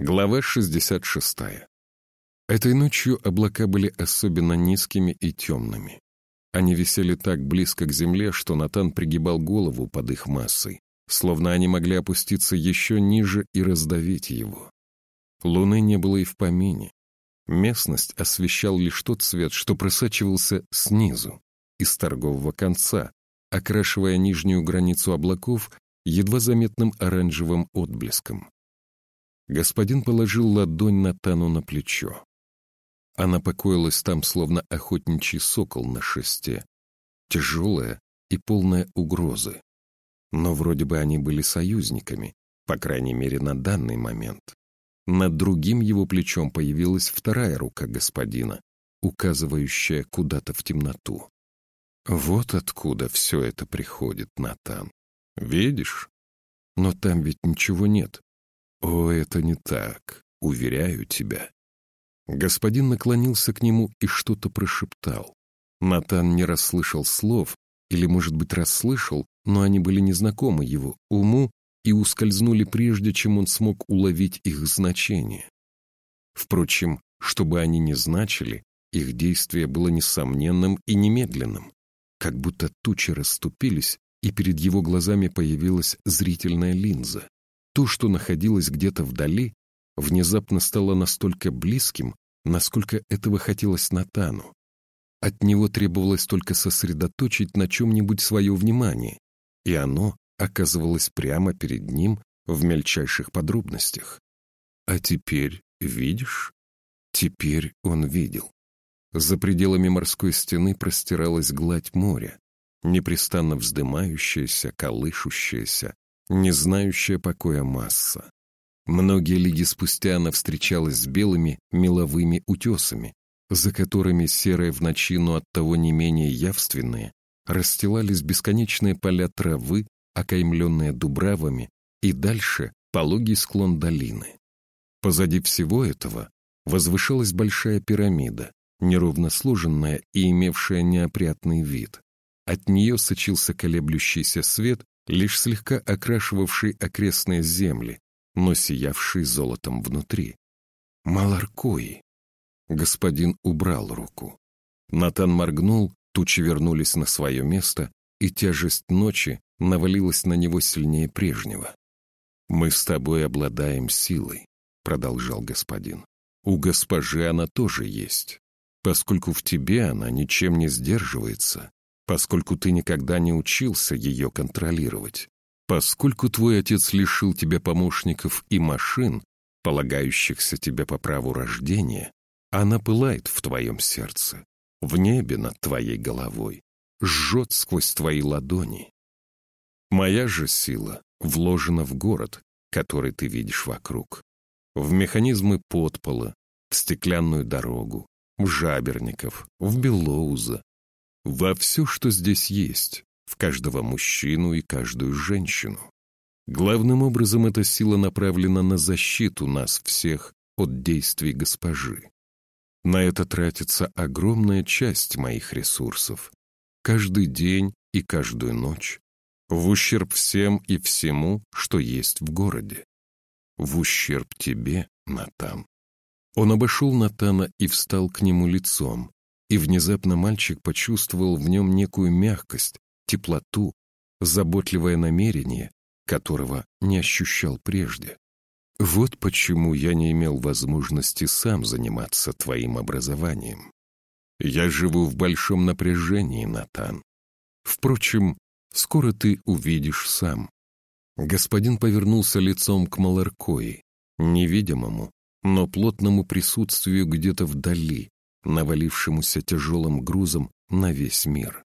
Глава 66. Этой ночью облака были особенно низкими и темными. Они висели так близко к земле, что Натан пригибал голову под их массой, словно они могли опуститься еще ниже и раздавить его. Луны не было и в помине. Местность освещал лишь тот свет, что просачивался снизу, из торгового конца, окрашивая нижнюю границу облаков едва заметным оранжевым отблеском. Господин положил ладонь Натану на плечо. Она покоилась там, словно охотничий сокол на шесте, тяжелая и полная угрозы. Но вроде бы они были союзниками, по крайней мере, на данный момент. Над другим его плечом появилась вторая рука господина, указывающая куда-то в темноту. Вот откуда все это приходит, Натан. Видишь? Но там ведь ничего нет. «О, это не так, уверяю тебя». Господин наклонился к нему и что-то прошептал. Натан не расслышал слов, или, может быть, расслышал, но они были незнакомы его уму и ускользнули прежде, чем он смог уловить их значение. Впрочем, чтобы они не значили, их действие было несомненным и немедленным, как будто тучи расступились, и перед его глазами появилась зрительная линза. То, что находилось где-то вдали, внезапно стало настолько близким, насколько этого хотелось Натану. От него требовалось только сосредоточить на чем-нибудь свое внимание, и оно оказывалось прямо перед ним в мельчайших подробностях. А теперь видишь? Теперь он видел. За пределами морской стены простиралась гладь моря, непрестанно вздымающаяся, колышущаяся, не знающая покоя масса. Многие лиги спустя она встречалась с белыми меловыми утесами, за которыми серые в ночи, но оттого не менее явственные, расстилались бесконечные поля травы, окаймленные дубравами, и дальше пологий склон долины. Позади всего этого возвышалась большая пирамида, неровно сложенная и имевшая неопрятный вид. От нее сочился колеблющийся свет, лишь слегка окрашивавший окрестные земли, но сиявший золотом внутри. Маларкои. Господин убрал руку. Натан моргнул, тучи вернулись на свое место, и тяжесть ночи навалилась на него сильнее прежнего. «Мы с тобой обладаем силой», — продолжал господин. «У госпожи она тоже есть. Поскольку в тебе она ничем не сдерживается, поскольку ты никогда не учился ее контролировать, поскольку твой отец лишил тебя помощников и машин, полагающихся тебе по праву рождения, она пылает в твоем сердце, в небе над твоей головой, жжет сквозь твои ладони. Моя же сила вложена в город, который ты видишь вокруг, в механизмы подпола, в стеклянную дорогу, в жаберников, в белоуза, во все, что здесь есть, в каждого мужчину и каждую женщину. Главным образом эта сила направлена на защиту нас всех от действий госпожи. На это тратится огромная часть моих ресурсов. Каждый день и каждую ночь. В ущерб всем и всему, что есть в городе. В ущерб тебе, Натан. Он обошел Натана и встал к нему лицом, и внезапно мальчик почувствовал в нем некую мягкость, теплоту, заботливое намерение, которого не ощущал прежде. Вот почему я не имел возможности сам заниматься твоим образованием. Я живу в большом напряжении, Натан. Впрочем, скоро ты увидишь сам. Господин повернулся лицом к Маларкои, невидимому, но плотному присутствию где-то вдали, навалившемуся тяжелым грузом на весь мир.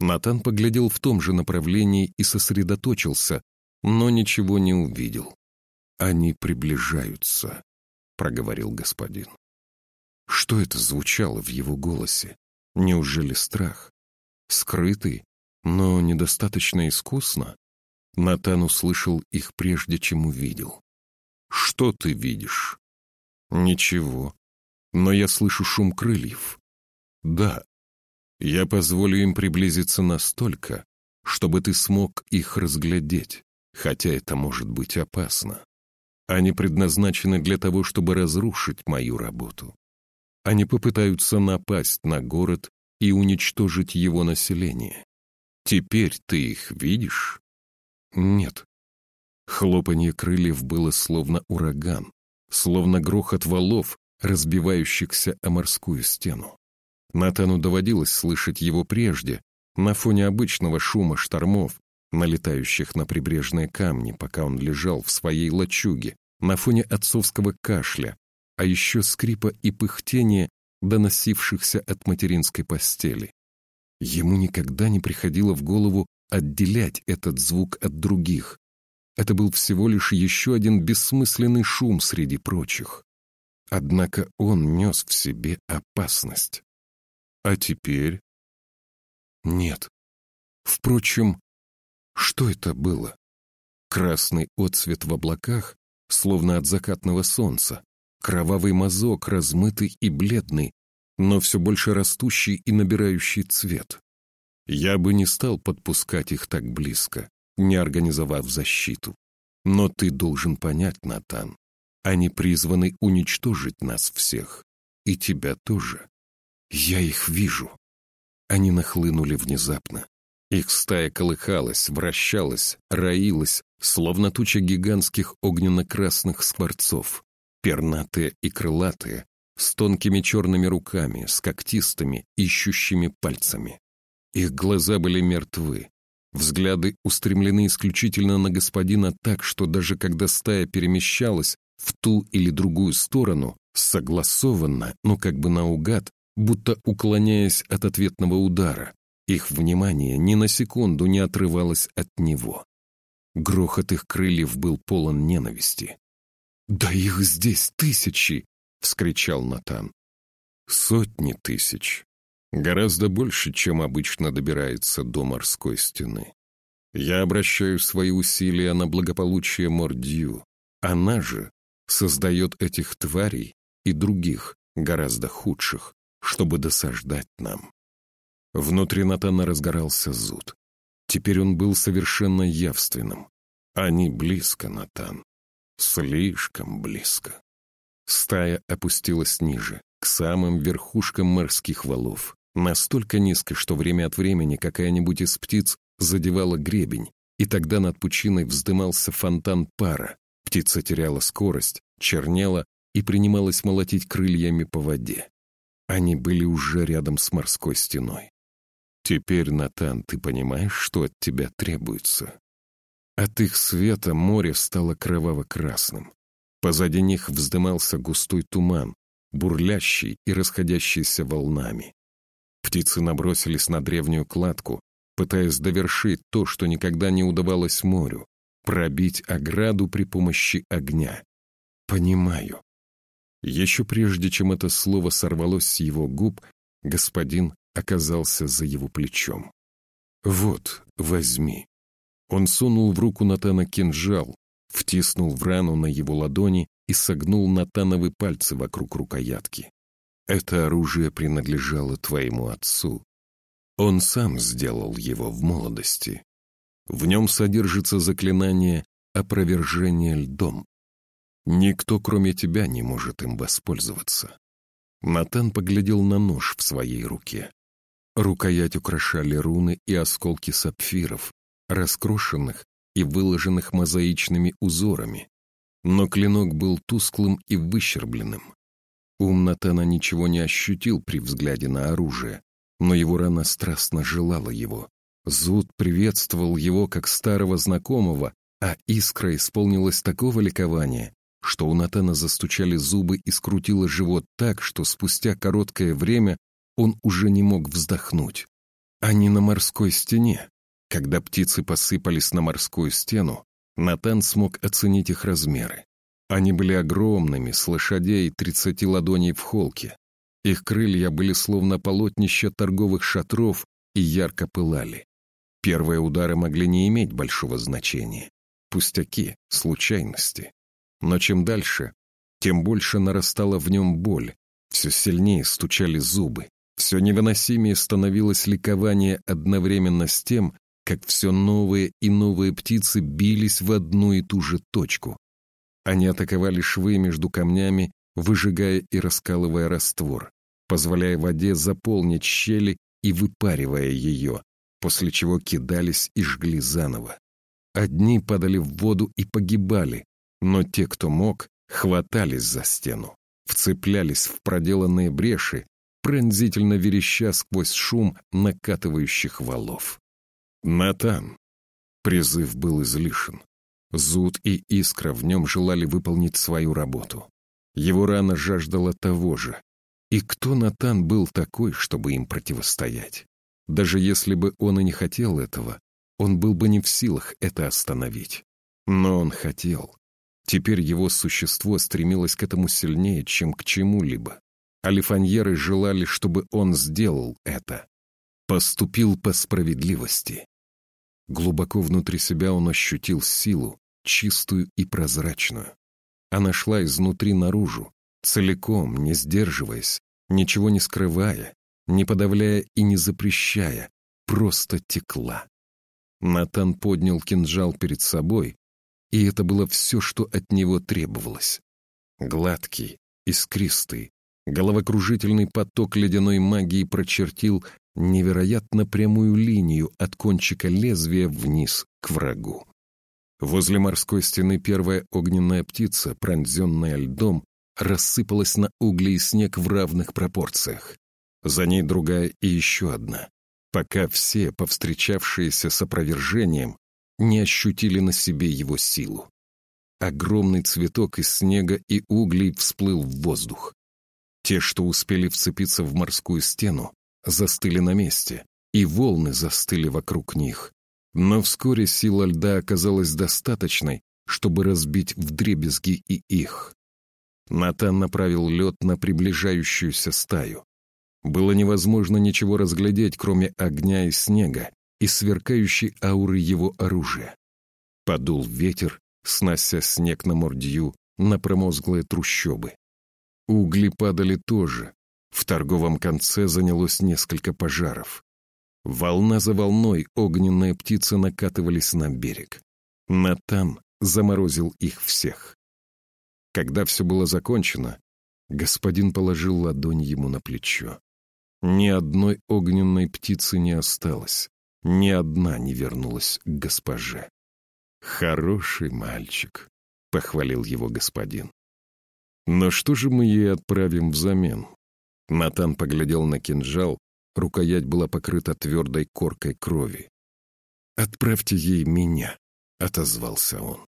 Натан поглядел в том же направлении и сосредоточился, но ничего не увидел. «Они приближаются», — проговорил господин. Что это звучало в его голосе? Неужели страх? Скрытый, но недостаточно искусно? Натан услышал их прежде, чем увидел. «Что ты видишь?» «Ничего но я слышу шум крыльев. Да, я позволю им приблизиться настолько, чтобы ты смог их разглядеть, хотя это может быть опасно. Они предназначены для того, чтобы разрушить мою работу. Они попытаются напасть на город и уничтожить его население. Теперь ты их видишь? Нет. Хлопанье крыльев было словно ураган, словно грохот валов, разбивающихся о морскую стену. Натану доводилось слышать его прежде, на фоне обычного шума штормов, налетающих на прибрежные камни, пока он лежал в своей лачуге, на фоне отцовского кашля, а еще скрипа и пыхтения, доносившихся от материнской постели. Ему никогда не приходило в голову отделять этот звук от других. Это был всего лишь еще один бессмысленный шум среди прочих. Однако он нес в себе опасность. А теперь? Нет. Впрочем, что это было? Красный отсвет в облаках, словно от закатного солнца, кровавый мазок, размытый и бледный, но все больше растущий и набирающий цвет. Я бы не стал подпускать их так близко, не организовав защиту. Но ты должен понять, Натан, они призваны уничтожить нас всех. И тебя тоже. Я их вижу. Они нахлынули внезапно. Их стая колыхалась, вращалась, роилась, словно туча гигантских огненно-красных скворцов, пернатые и крылатые, с тонкими черными руками, с когтистыми, ищущими пальцами. Их глаза были мертвы, взгляды устремлены исключительно на господина так, что даже когда стая перемещалась в ту или другую сторону, согласованно, но как бы наугад, будто уклоняясь от ответного удара, их внимание ни на секунду не отрывалось от него. Грохот их крыльев был полон ненависти. «Да их здесь тысячи!» — вскричал Натан. «Сотни тысяч. Гораздо больше, чем обычно добирается до морской стены. Я обращаю свои усилия на благополучие Мордью. Она же создает этих тварей и других, гораздо худших, чтобы досаждать нам. Внутри Натана разгорался зуд. Теперь он был совершенно явственным. Они близко, Натан. Слишком близко. Стая опустилась ниже, к самым верхушкам морских валов. Настолько низко, что время от времени какая-нибудь из птиц задевала гребень, и тогда над пучиной вздымался фонтан пара. Птица теряла скорость, чернела и принималась молотить крыльями по воде. Они были уже рядом с морской стеной. Теперь, Натан, ты понимаешь, что от тебя требуется? От их света море стало кроваво-красным. Позади них вздымался густой туман, бурлящий и расходящийся волнами. Птицы набросились на древнюю кладку, пытаясь довершить то, что никогда не удавалось морю, пробить ограду при помощи огня. «Понимаю». Еще прежде, чем это слово сорвалось с его губ, господин оказался за его плечом. «Вот, возьми». Он сунул в руку Натана кинжал, втиснул в рану на его ладони и согнул Натановы пальцы вокруг рукоятки. «Это оружие принадлежало твоему отцу. Он сам сделал его в молодости. В нем содержится заклинание опровержения льдом. Никто, кроме тебя, не может им воспользоваться». Натан поглядел на нож в своей руке. Рукоять украшали руны и осколки сапфиров, раскрошенных и выложенных мозаичными узорами. Но клинок был тусклым и выщербленным. Ум Натана ничего не ощутил при взгляде на оружие, но его рана страстно желала его. Зуд приветствовал его как старого знакомого, а искра исполнилась такого ликования, что у Натана застучали зубы и скрутило живот так, что спустя короткое время он уже не мог вздохнуть. Они на морской стене. Когда птицы посыпались на морскую стену, Натан смог оценить их размеры. Они были огромными, с лошадей тридцати ладоней в холке. Их крылья были словно полотнища торговых шатров и ярко пылали. Первые удары могли не иметь большого значения. Пустяки, случайности. Но чем дальше, тем больше нарастала в нем боль, все сильнее стучали зубы, все невыносимее становилось ликование одновременно с тем, как все новые и новые птицы бились в одну и ту же точку. Они атаковали швы между камнями, выжигая и раскалывая раствор, позволяя воде заполнить щели и выпаривая ее, после чего кидались и жгли заново. Одни падали в воду и погибали, но те, кто мог, хватались за стену, вцеплялись в проделанные бреши, пронзительно вереща сквозь шум накатывающих валов. «Натан!» Призыв был излишен. Зуд и искра в нем желали выполнить свою работу. Его рана жаждала того же. И кто Натан был такой, чтобы им противостоять? Даже если бы он и не хотел этого, он был бы не в силах это остановить. Но он хотел. Теперь его существо стремилось к этому сильнее, чем к чему-либо. Алифаньеры желали, чтобы он сделал это. Поступил по справедливости. Глубоко внутри себя он ощутил силу, чистую и прозрачную. Она шла изнутри наружу, целиком, не сдерживаясь, ничего не скрывая, не подавляя и не запрещая, просто текла. Натан поднял кинжал перед собой, и это было все, что от него требовалось. Гладкий, искристый, головокружительный поток ледяной магии прочертил невероятно прямую линию от кончика лезвия вниз к врагу. Возле морской стены первая огненная птица, пронзенная льдом, рассыпалась на угли и снег в равных пропорциях. За ней другая и еще одна, пока все, повстречавшиеся с опровержением, не ощутили на себе его силу. Огромный цветок из снега и углей всплыл в воздух. Те, что успели вцепиться в морскую стену, застыли на месте, и волны застыли вокруг них. Но вскоре сила льда оказалась достаточной, чтобы разбить вдребезги и их. Натан направил лед на приближающуюся стаю. Было невозможно ничего разглядеть, кроме огня и снега и сверкающей ауры его оружия. Подул ветер, снося снег на мордью, на промозглые трущобы. Угли падали тоже. В торговом конце занялось несколько пожаров. Волна за волной огненные птицы накатывались на берег. Натан заморозил их всех. Когда все было закончено, господин положил ладонь ему на плечо. Ни одной огненной птицы не осталось, ни одна не вернулась к госпоже. «Хороший мальчик», — похвалил его господин. «Но что же мы ей отправим взамен?» Натан поглядел на кинжал, рукоять была покрыта твердой коркой крови. «Отправьте ей меня», — отозвался он.